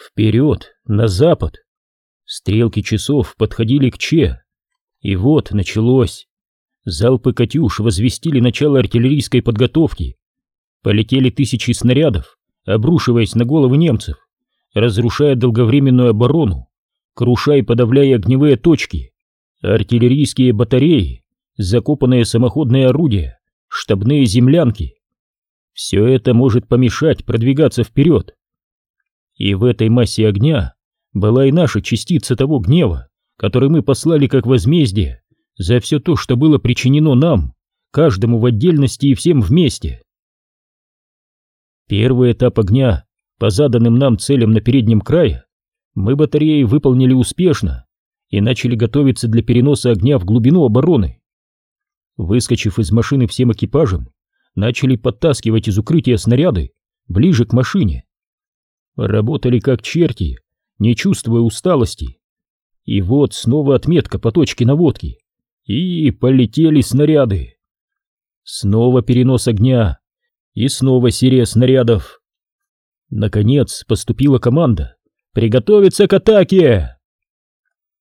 Вперед, на запад. Стрелки часов подходили к Че. И вот началось. Залпы «Катюш» возвестили начало артиллерийской подготовки. Полетели тысячи снарядов, обрушиваясь на головы немцев, разрушая долговременную оборону, крушая и подавляя огневые точки, артиллерийские батареи, закопанные самоходные орудия, штабные землянки. Все это может помешать продвигаться вперед. И в этой массе огня была и наша частица того гнева, который мы послали как возмездие за все то, что было причинено нам, каждому в отдельности и всем вместе. Первый этап огня по заданным нам целям на переднем крае мы батареи выполнили успешно и начали готовиться для переноса огня в глубину обороны. Выскочив из машины всем экипажем, начали подтаскивать из укрытия снаряды ближе к машине. Работали как черти, не чувствуя усталости. И вот снова отметка по точке наводки. И полетели снаряды. Снова перенос огня. И снова серия снарядов. Наконец поступила команда «Приготовиться к атаке!»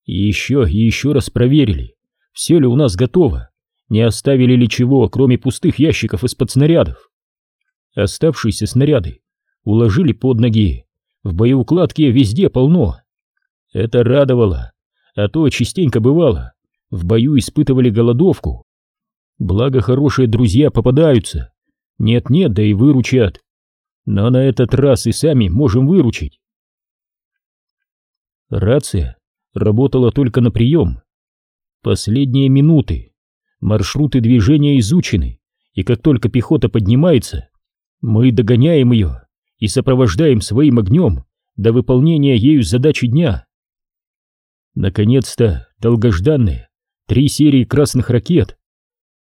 И еще и еще раз проверили, все ли у нас готово, не оставили ли чего, кроме пустых ящиков из-под снарядов. Оставшиеся снаряды уложили под ноги, в боеукладке везде полно. Это радовало, а то частенько бывало, в бою испытывали голодовку. Благо хорошие друзья попадаются, нет-нет, да и выручат. Но на этот раз и сами можем выручить. Рация работала только на прием. Последние минуты. Маршруты движения изучены, и как только пехота поднимается, мы догоняем ее и сопровождаем своим огнем до выполнения ею задачи дня. Наконец-то долгожданные три серии красных ракет,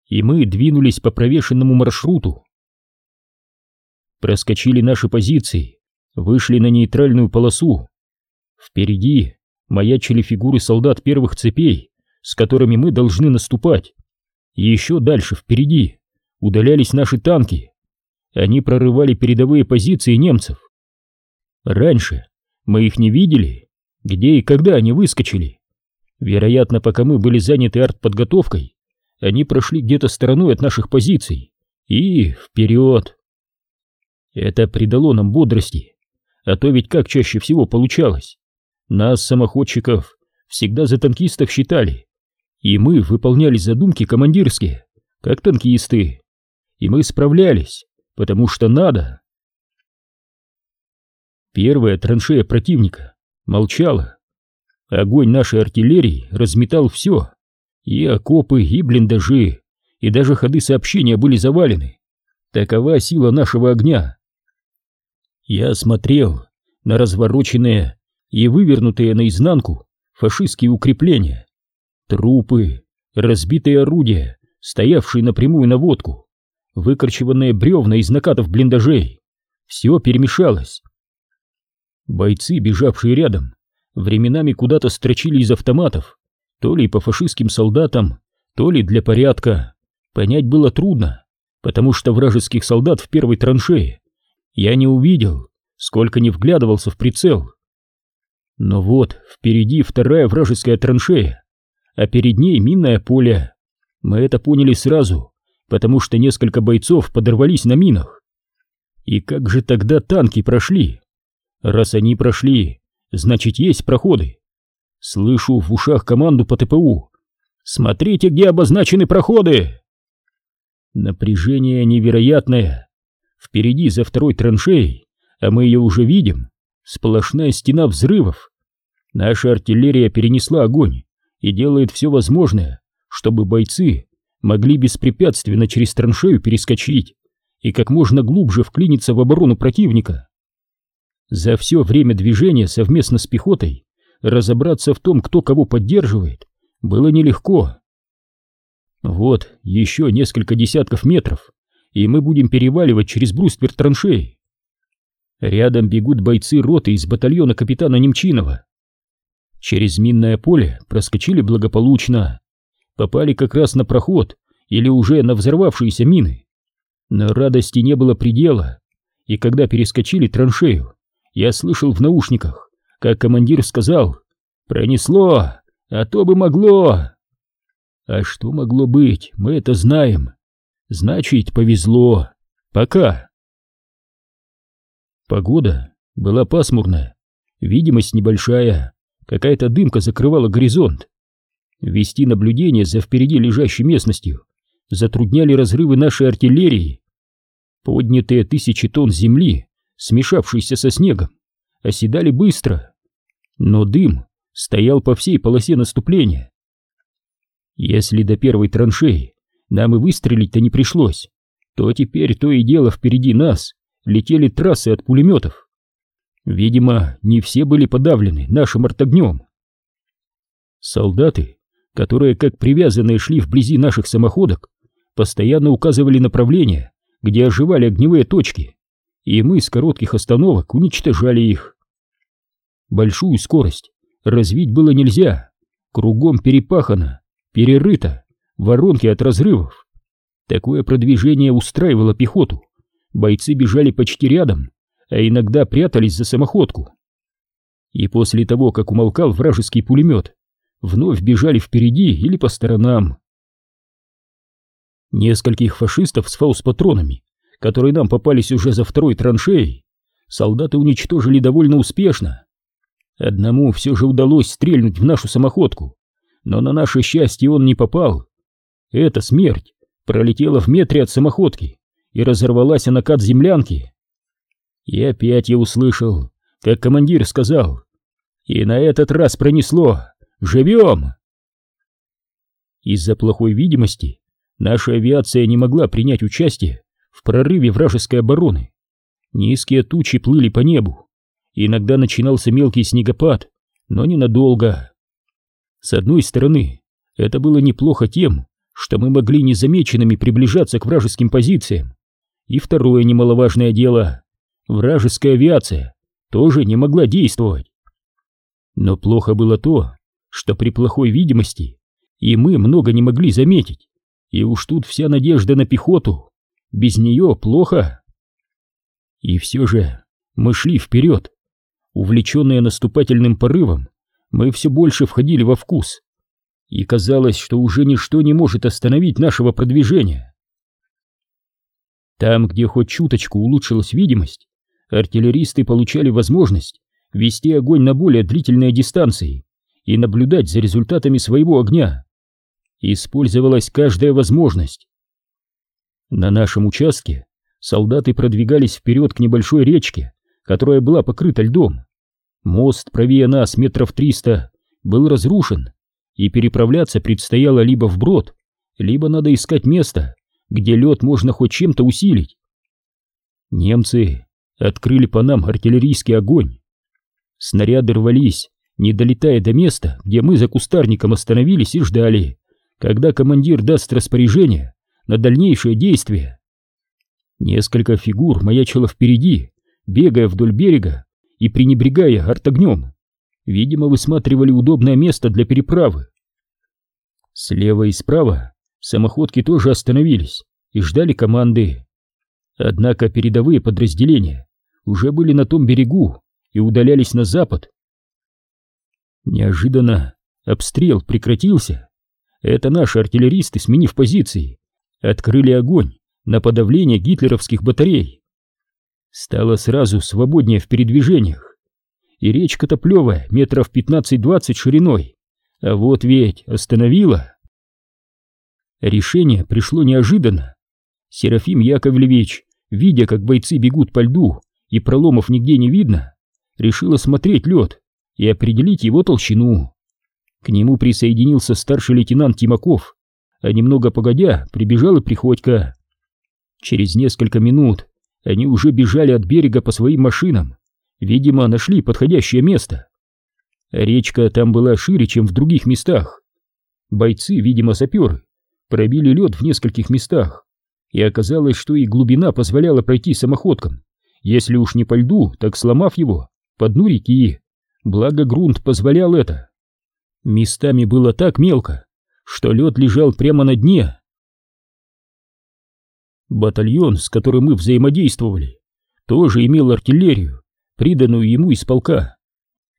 и мы двинулись по провешенному маршруту. Проскочили наши позиции, вышли на нейтральную полосу. Впереди маячили фигуры солдат первых цепей, с которыми мы должны наступать. И еще дальше, впереди, удалялись наши танки. Они прорывали передовые позиции немцев. Раньше мы их не видели, где и когда они выскочили. Вероятно, пока мы были заняты артподготовкой, они прошли где-то стороной от наших позиций. И вперед! Это придало нам бодрости. А то ведь как чаще всего получалось. Нас, самоходчиков, всегда за танкистов считали. И мы выполняли задумки командирские, как танкисты. И мы справлялись, потому что надо. Первая траншея противника молчала. Огонь нашей артиллерии разметал все. И окопы, и блиндажи, и даже ходы сообщения были завалены. Такова сила нашего огня. Я смотрел на развороченные и вывернутые наизнанку фашистские укрепления, трупы, разбитые орудия, стоявшие напрямую на водку, выкорчеванные бревна из накатов блиндажей. Все перемешалось. Бойцы, бежавшие рядом, временами куда-то строчили из автоматов, то ли по фашистским солдатам, то ли для порядка. Понять было трудно, потому что вражеских солдат в первой траншее я не увидел, сколько не вглядывался в прицел. Но вот впереди вторая вражеская траншея, а перед ней минное поле. Мы это поняли сразу, потому что несколько бойцов подорвались на минах. И как же тогда танки прошли? Раз они прошли, значит есть проходы. Слышу в ушах команду по ТПУ. «Смотрите, где обозначены проходы!» Напряжение невероятное. Впереди за второй траншеей, а мы ее уже видим, Сплошная стена взрывов. Наша артиллерия перенесла огонь и делает все возможное, чтобы бойцы могли беспрепятственно через траншею перескочить и как можно глубже вклиниться в оборону противника. За все время движения совместно с пехотой разобраться в том, кто кого поддерживает, было нелегко. Вот еще несколько десятков метров, и мы будем переваливать через бруствер траншеи. Рядом бегут бойцы роты из батальона капитана Немчинова. Через минное поле проскочили благополучно. Попали как раз на проход или уже на взорвавшиеся мины. Но радости не было предела, и когда перескочили траншею, я слышал в наушниках как командир сказал, пронесло, а то бы могло. А что могло быть, мы это знаем. Значит, повезло. Пока. Погода была пасмурная, видимость небольшая, какая-то дымка закрывала горизонт. Вести наблюдение за впереди лежащей местностью затрудняли разрывы нашей артиллерии. Поднятые тысячи тонн земли, смешавшиеся со снегом, оседали быстро, но дым стоял по всей полосе наступления. Если до первой траншеи нам и выстрелить-то не пришлось, то теперь то и дело впереди нас летели трассы от пулеметов. Видимо, не все были подавлены нашим артогнем. Солдаты, которые как привязанные шли вблизи наших самоходок, постоянно указывали направление, где оживали огневые точки, и мы с коротких остановок уничтожали их. Большую скорость развить было нельзя, кругом перепахано, перерыто, воронки от разрывов. Такое продвижение устраивало пехоту. Бойцы бежали почти рядом, а иногда прятались за самоходку. И после того, как умолкал вражеский пулемет, вновь бежали впереди или по сторонам. Нескольких фашистов с фаус-патронами, которые нам попались уже за второй траншеей, солдаты уничтожили довольно успешно. Одному все же удалось стрельнуть в нашу самоходку, но на наше счастье он не попал. Эта смерть пролетела в метре от самоходки и разорвалась о накат землянки. И опять я услышал, как командир сказал, и на этот раз пронесло «Живем!». Из-за плохой видимости наша авиация не могла принять участие в прорыве вражеской обороны. Низкие тучи плыли по небу, иногда начинался мелкий снегопад, но ненадолго. С одной стороны, это было неплохо тем, что мы могли незамеченными приближаться к вражеским позициям. И второе немаловажное дело — вражеская авиация тоже не могла действовать. Но плохо было то, что при плохой видимости и мы много не могли заметить, и уж тут вся надежда на пехоту, без нее плохо. И все же мы шли вперед, увлеченные наступательным порывом, мы все больше входили во вкус, и казалось, что уже ничто не может остановить нашего продвижения. Там, где хоть чуточку улучшилась видимость, артиллеристы получали возможность вести огонь на более длительные дистанции и наблюдать за результатами своего огня. Использовалась каждая возможность. На нашем участке солдаты продвигались вперед к небольшой речке, которая была покрыта льдом. Мост правее нас метров триста был разрушен, и переправляться предстояло либо вброд, либо надо искать место, где лед можно хоть чем-то усилить. Немцы открыли по нам артиллерийский огонь. Снаряды рвались, не долетая до места, где мы за кустарником остановились и ждали, когда командир даст распоряжение на дальнейшее действие. Несколько фигур маячило впереди, бегая вдоль берега и пренебрегая артогнем. Видимо, высматривали удобное место для переправы. Слева и справа самоходки тоже остановились и ждали команды. Однако передовые подразделения уже были на том берегу и удалялись на запад. Неожиданно обстрел прекратился. Это наши артиллеристы, сменив позиции, открыли огонь на подавление гитлеровских батарей. Стало сразу свободнее в передвижениях и речка-то плевая, метров 15-20 шириной. А вот ведь остановила. Решение пришло неожиданно. Серафим Яковлевич, видя, как бойцы бегут по льду и проломов нигде не видно, решил осмотреть лед и определить его толщину. К нему присоединился старший лейтенант Тимаков, а немного погодя прибежал и Приходько. Через несколько минут они уже бежали от берега по своим машинам, Видимо, нашли подходящее место. Речка там была шире, чем в других местах. Бойцы, видимо, саперы, пробили лед в нескольких местах, и оказалось, что и глубина позволяла пройти самоходкам, если уж не по льду, так сломав его, по дну реки. Благо грунт позволял это. Местами было так мелко, что лед лежал прямо на дне. Батальон, с которым мы взаимодействовали, тоже имел артиллерию, приданную ему из полка.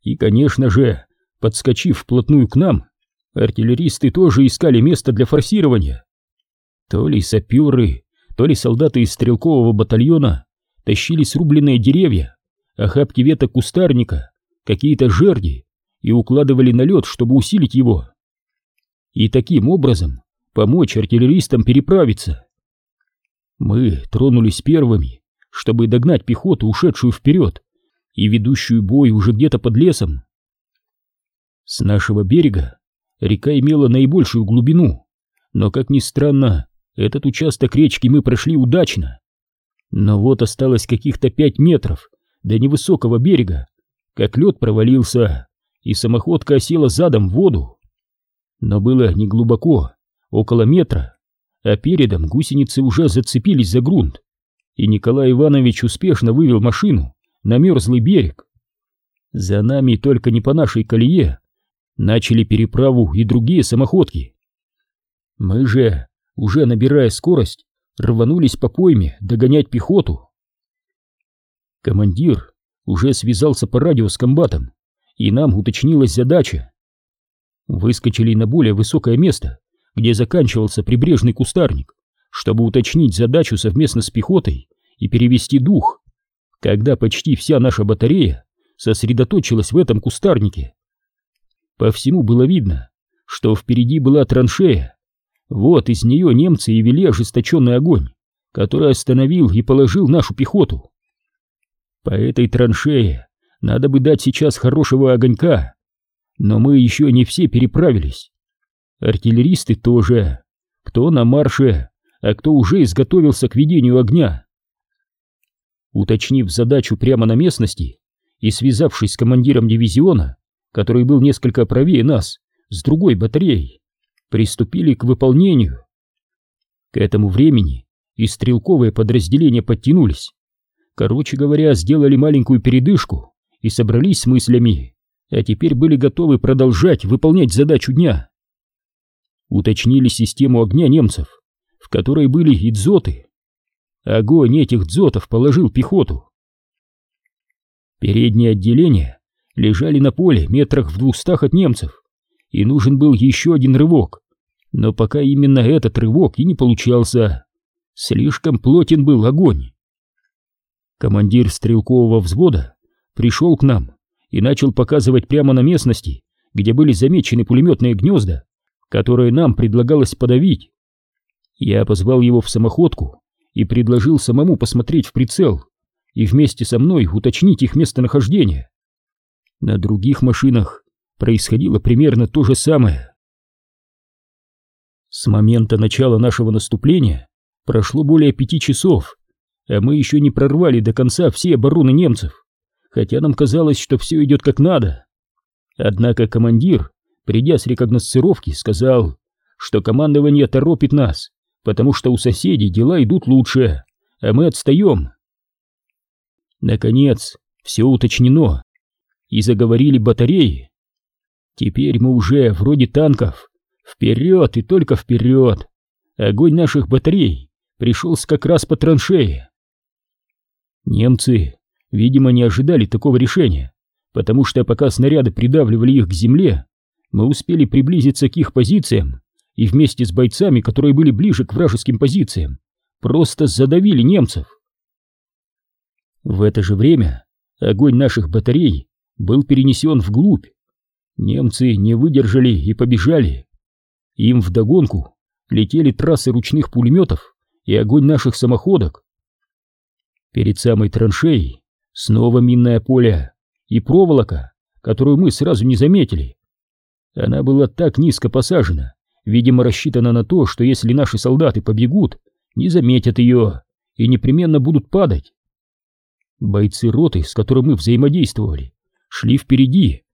И, конечно же, подскочив вплотную к нам, артиллеристы тоже искали место для форсирования. То ли саперы, то ли солдаты из стрелкового батальона тащили срубленные деревья, охапки веток кустарника, какие-то жерди и укладывали на лед, чтобы усилить его. И таким образом помочь артиллеристам переправиться. Мы тронулись первыми, чтобы догнать пехоту, ушедшую вперед, и ведущую бой уже где-то под лесом. С нашего берега река имела наибольшую глубину, но, как ни странно, этот участок речки мы прошли удачно. Но вот осталось каких-то пять метров до невысокого берега, как лед провалился, и самоходка осела задом в воду. Но было не глубоко, около метра, а передом гусеницы уже зацепились за грунт, и Николай Иванович успешно вывел машину на мерзлый берег. За нами только не по нашей колее начали переправу и другие самоходки. Мы же, уже набирая скорость, рванулись по пойме догонять пехоту. Командир уже связался по радио с комбатом, и нам уточнилась задача. Выскочили на более высокое место, где заканчивался прибрежный кустарник, чтобы уточнить задачу совместно с пехотой и перевести дух, когда почти вся наша батарея сосредоточилась в этом кустарнике. По всему было видно, что впереди была траншея. Вот из нее немцы и вели ожесточенный огонь, который остановил и положил нашу пехоту. По этой траншее надо бы дать сейчас хорошего огонька, но мы еще не все переправились. Артиллеристы тоже, кто на марше, а кто уже изготовился к ведению огня. Уточнив задачу прямо на местности и связавшись с командиром дивизиона, который был несколько правее нас, с другой батареей, приступили к выполнению. К этому времени и стрелковые подразделения подтянулись. Короче говоря, сделали маленькую передышку и собрались с мыслями, а теперь были готовы продолжать выполнять задачу дня. Уточнили систему огня немцев, в которой были и дзоты. Огонь этих дзотов положил пехоту. Передние отделения лежали на поле метрах в двухстах от немцев, и нужен был еще один рывок. Но пока именно этот рывок и не получался. Слишком плотен был огонь. Командир стрелкового взвода пришел к нам и начал показывать прямо на местности, где были замечены пулеметные гнезда, которые нам предлагалось подавить. Я позвал его в самоходку и предложил самому посмотреть в прицел и вместе со мной уточнить их местонахождение. На других машинах происходило примерно то же самое. С момента начала нашего наступления прошло более пяти часов, а мы еще не прорвали до конца все обороны немцев, хотя нам казалось, что все идет как надо. Однако командир, придя с рекогносцировки, сказал, что командование торопит нас, потому что у соседей дела идут лучше, а мы отстаем. Наконец, все уточнено, и заговорили батареи. Теперь мы уже вроде танков, вперед и только вперед. Огонь наших батарей пришелся как раз по траншее. Немцы, видимо, не ожидали такого решения, потому что пока снаряды придавливали их к земле, мы успели приблизиться к их позициям и вместе с бойцами, которые были ближе к вражеским позициям, просто задавили немцев. В это же время огонь наших батарей был перенесен вглубь. Немцы не выдержали и побежали. Им вдогонку летели трассы ручных пулеметов и огонь наших самоходок. Перед самой траншеей снова минное поле и проволока, которую мы сразу не заметили. Она была так низко посажена, видимо рассчитана на то, что если наши солдаты побегут, не заметят ее и непременно будут падать. Бойцы роты, с которой мы взаимодействовали, шли впереди,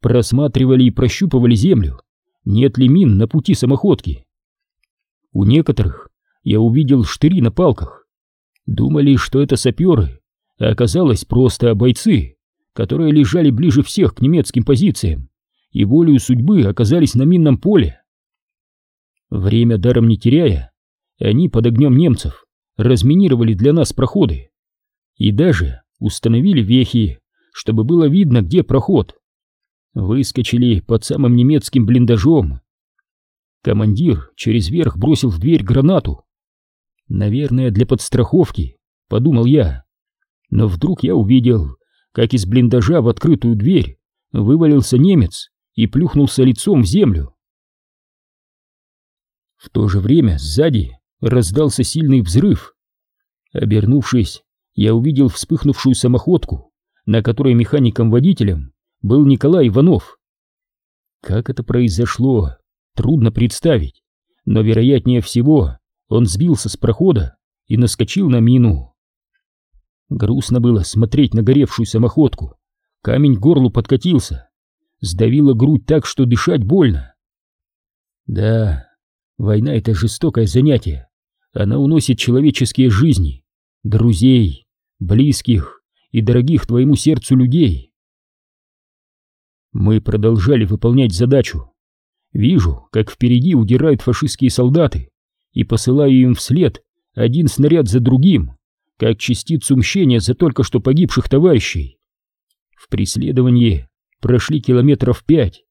просматривали и прощупывали землю, нет ли мин на пути самоходки. У некоторых я увидел штыри на палках. Думали, что это саперы, а оказалось просто бойцы, которые лежали ближе всех к немецким позициям и волею судьбы оказались на минном поле. Время даром не теряя, они под огнем немцев разминировали для нас проходы и даже установили вехи, чтобы было видно, где проход. выскочили под самым немецким блиндажом. Командир через верх бросил в дверь гранату. Наверное, для подстраховки, подумал я. Но вдруг я увидел, как из блиндажа в открытую дверь вывалился немец и плюхнулся лицом в землю. В то же время сзади раздался сильный взрыв. Обернувшись, я увидел вспыхнувшую самоходку, на которой механиком-водителем был Николай Иванов. Как это произошло, трудно представить, но вероятнее всего он сбился с прохода и наскочил на мину. Грустно было смотреть на горевшую самоходку. Камень к горлу подкатился, сдавило грудь так, что дышать больно. Да, война — это жестокое занятие. Она уносит человеческие жизни, друзей, близких и дорогих твоему сердцу людей. Мы продолжали выполнять задачу. Вижу, как впереди удирают фашистские солдаты, и посылаю им вслед один снаряд за другим, как частицу мщения за только что погибших товарищей. В преследовании прошли километров пять.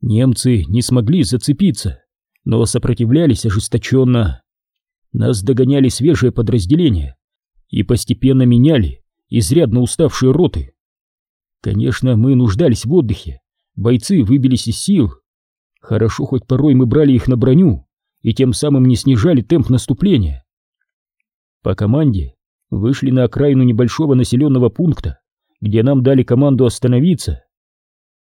Немцы не смогли зацепиться, но сопротивлялись ожесточенно. Нас догоняли свежие подразделения и постепенно меняли изрядно уставшие роты. Конечно, мы нуждались в отдыхе, бойцы выбились из сил. Хорошо, хоть порой мы брали их на броню и тем самым не снижали темп наступления. По команде вышли на окраину небольшого населенного пункта, где нам дали команду остановиться.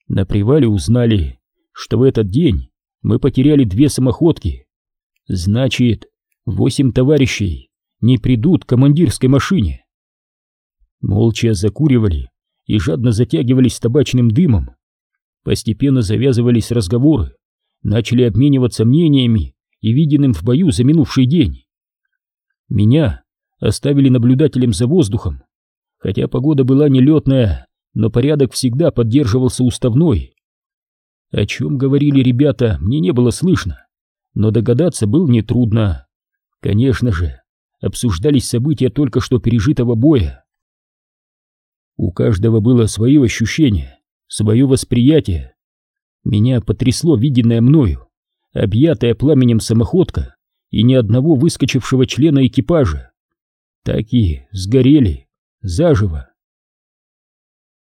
На привале узнали, что в этот день мы потеряли две самоходки. Значит, восемь товарищей не придут к командирской машине. Молча закуривали и жадно затягивались табачным дымом. Постепенно завязывались разговоры, начали обмениваться мнениями и виденным в бою за минувший день. Меня оставили наблюдателем за воздухом, хотя погода была нелетная, но порядок всегда поддерживался уставной. О чем говорили ребята, мне не было слышно, но догадаться было нетрудно. Конечно же, обсуждались события только что пережитого боя. У каждого было свое ощущение, свое восприятие. Меня потрясло виденное мною, объятая пламенем самоходка и ни одного выскочившего члена экипажа. Так и сгорели заживо.